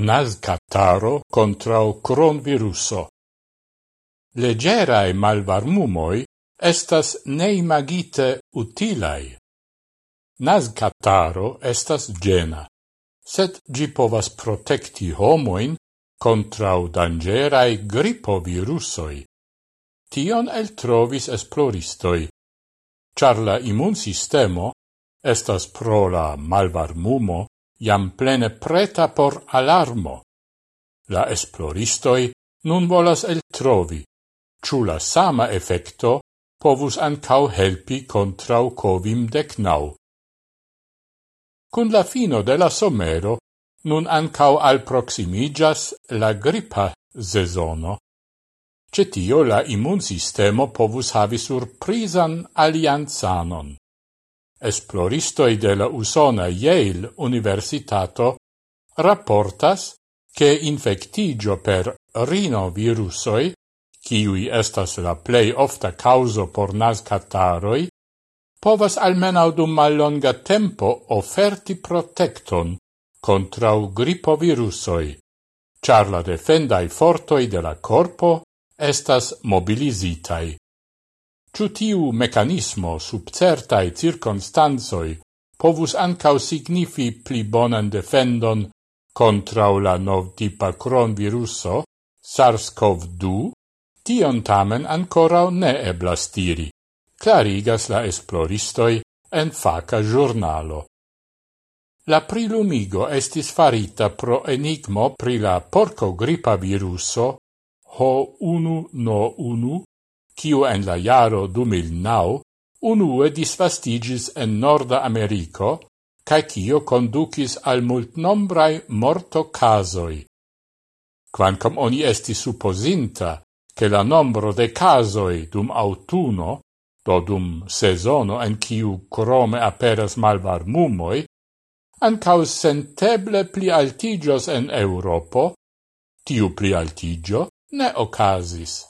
Nascataro o cronviruso. Legerae malvarmumoi estas neimagite utilai. Nascataro estas gena, sed gi povas protecti homoin contrao dangerai gripovirusoi. Tion el trovis esploristoi, char la immunsistemo estas pro la malvarmumo jam plene preta por alarmo. La esploristoi nun volas el trovi, ciù la sama effecto povus ancau helpi contrau covim decnau. Cun la fino de la somero, nun ancau al proximigas la gripa sezono. Cetio la immunsistemo povus havi surprisan alianzanon. Esploristoi de la Usona Yale Universitato rapportas che infectigio per rinovirusoi, kiui estas la plei ofta causo por nascataroi, povas almenau dum mallonga tempo offerti protecton contrau gripovirusoi, char la defendai fortoi de la corpo estas mobilizitai. Ciu tiu mecanismo sub certai circonstanzoi povus ancau signifi pli bonan defendon contra la novtipa cronviruso SARS-CoV-2, tion tamen ancorau ne eblas tiri, clarigas la esploristoi en faca giornalo. La prilumigo estis farita pro enigmo pri la porco gripa viruso H1N1 kiu en la jaro 2009 unue disvastigis en Norda Americo, cae cio conducis al multnombrai morto casoi. Quancam oni esti supposinta che la nombro de casoi dum autuno, do dum sezono en ciu crome aperas malvarmumoi, ancaus senteble pli altigios en Europo, tiu pli altigio ne ocasis.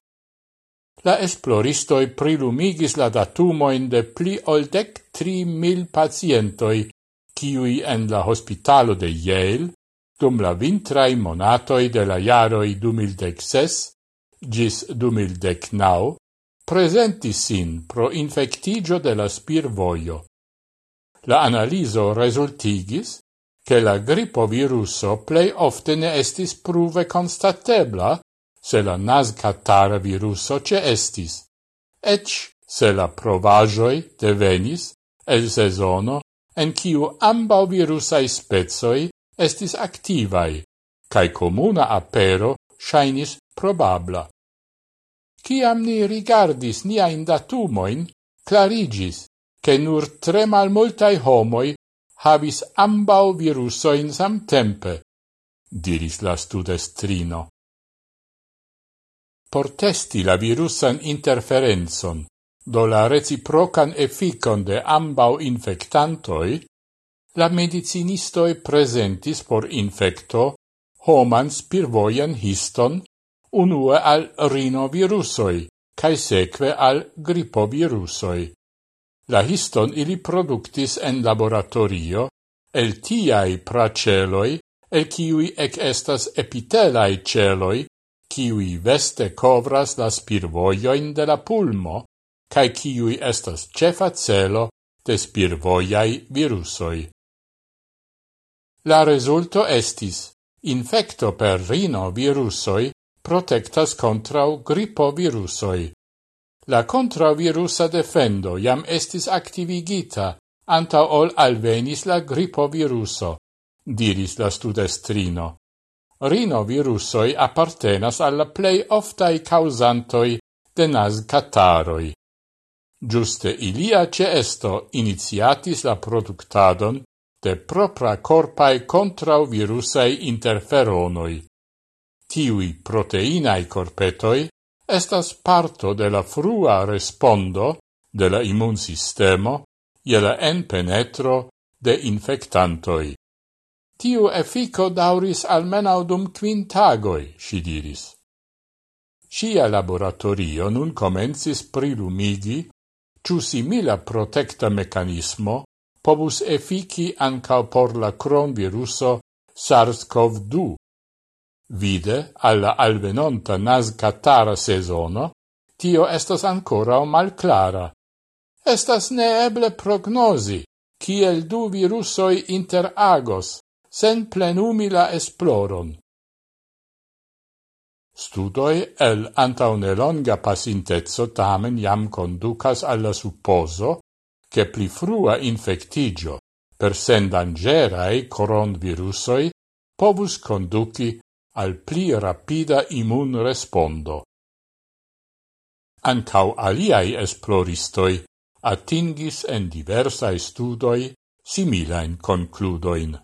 La esploristoi prilumigis la datumoin de pli ol dec tri mil pacientoi, kiui en la hospitalo de Yale, dum la vintrai monatoi de la jaroi 2016 gis 2019, presentis sin pro infectigio de la spirvoio. La analiso resultigis che la gripoviruso plei ofte ne estis pruve constatebla se la nascatara viruso ce estis. Ec se la provajoi devenis el sezono en kiu ambau virusai spezoi estis activai, cae comuna apero shainis probabla. Ciam ni rigardis niain datumoin, clarigis che nur tre mal multai homoi havis ambau virusoin samtempe, diris la studestrino por testi la virusan interferenzon, do la reciprocan efficon de ambau infectantoi, la medicinistoi presentis por infecto homan spirvoian histon unue al rinovirusoi, cae seque al gripovirusoi. La histon ili productis en laboratorio, el tiai praceloi, el ciui ec estas epitelai celoi, kiui veste covras las spirvoioin de la pulmo, cae kiui estas cefa celo de spirvoiai virusoi. La resulto estis infecto per rinovirusoi protectas contrau gripovirusoi. La contravirusa defendo jam estis activigita anta ol alvenis la gripoviruso, diris la studestrino rinovirusoi appartenas alla plei oftai causantoi de nascataroi. Giuste ilia ceesto iniziatis la productadon de propra corpai contrauvirusei interferonoi. Tiui proteinae corpetoi estas parto de la frua respondo de la immunsistemo e la enpenetro de infectantoi. Tiu effico dauris almenau dum quin tagoi, si diris. Sia laboratorio nun comensis prilumigi, ciu simila protecta mecanismo pobus effici ancao por la cronviruso SARS-CoV-2. Vide, alla alvenonta nascatara sezono, tio estas ancora mal clara. Estas neeble prognosi, kiel du virusoi interagos, sen plenumi la esploron. Studoi el antaunelonga pasintezzo tamen jam conducas alla supposo che pli frua infectigio per sendangerae coronvirusoi povus conduci al pli rapida immun respondo. Ancau aliai esploristoi atingis en diversae studoi similain concludoin.